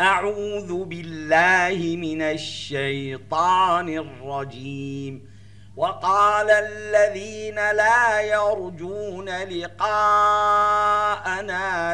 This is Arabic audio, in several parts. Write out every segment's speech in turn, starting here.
أعوذ بالله من الشيطان الرجيم. وقال الذين لا يرجون لقاءنا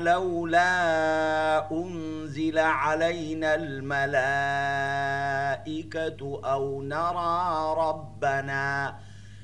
لولا أنزل علينا الملائكة أو نرى ربنا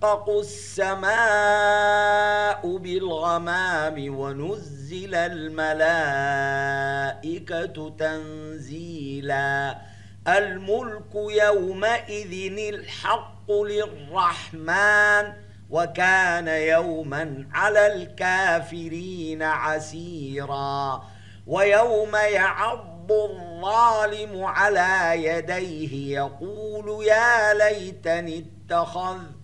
تشقق السماء بالغمام ونزل الملائكة تنزيلا. الملك يومئذ الحق للرحمن وكان يوما على الكافرين عسيرا. ويوم يعض الظالم على يديه يقول يا ليتني اتخذت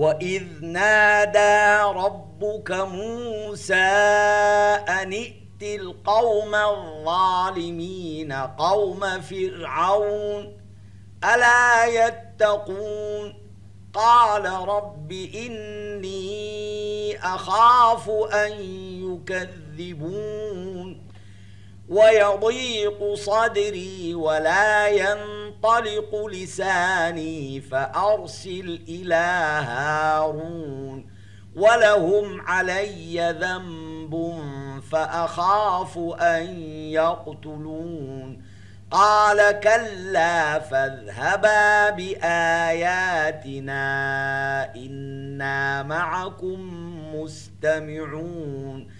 وإذ نادى ربك موسى أن ائت القوم الظالمين قوم فرعون ألا يتقون قال رب إني أخاف أن يكذبون ويضيق صدري ولا ينطلق لساني فأرسل إلى هارون ولهم علي ذنب فأخاف أن يقتلون قال كلا فاذهبا بآياتنا إنا معكم مستمعون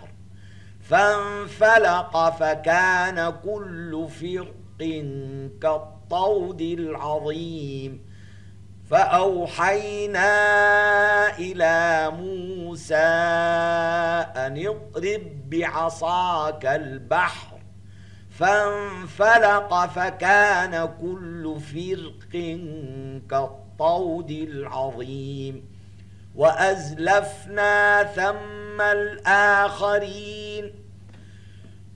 فانفلق فكان كل فرق كالطود العظيم. فأوحينا إلى موسى أن اضرب بعصاك البحر. فانفلق فكان كل فرق كالطود العظيم. وأزلفنا ثم الآخرين.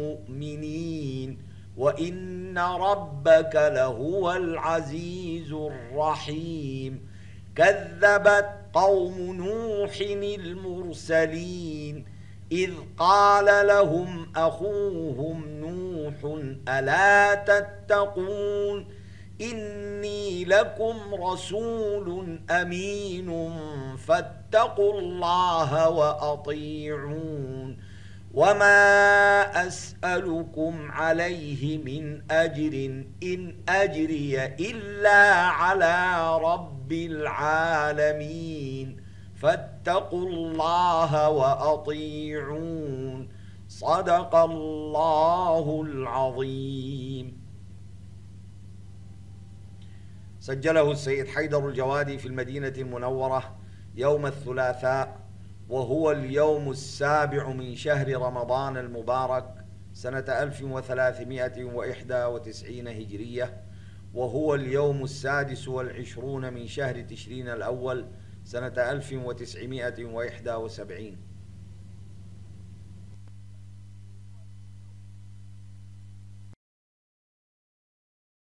مؤمنين وإن ربك لهو العزيز الرحيم كذبت قوم نوح المرسلين إذ قال لهم أخوهم نوح ألا تتقون إني لكم رسول أمين فاتقوا الله وأطيعون وما أسألكم عليه من أجر إن أجري إلا على رب العالمين فاتقوا الله وأطيعون صدق الله العظيم. سجله السيد حيدر الجوادي في المدينة المنورة يوم الثلاثاء وهو اليوم السابع من شهر رمضان المبارك سنة 1391 هجرية وهو اليوم السادس والعشرون من شهر تشرين الأول سنة 1971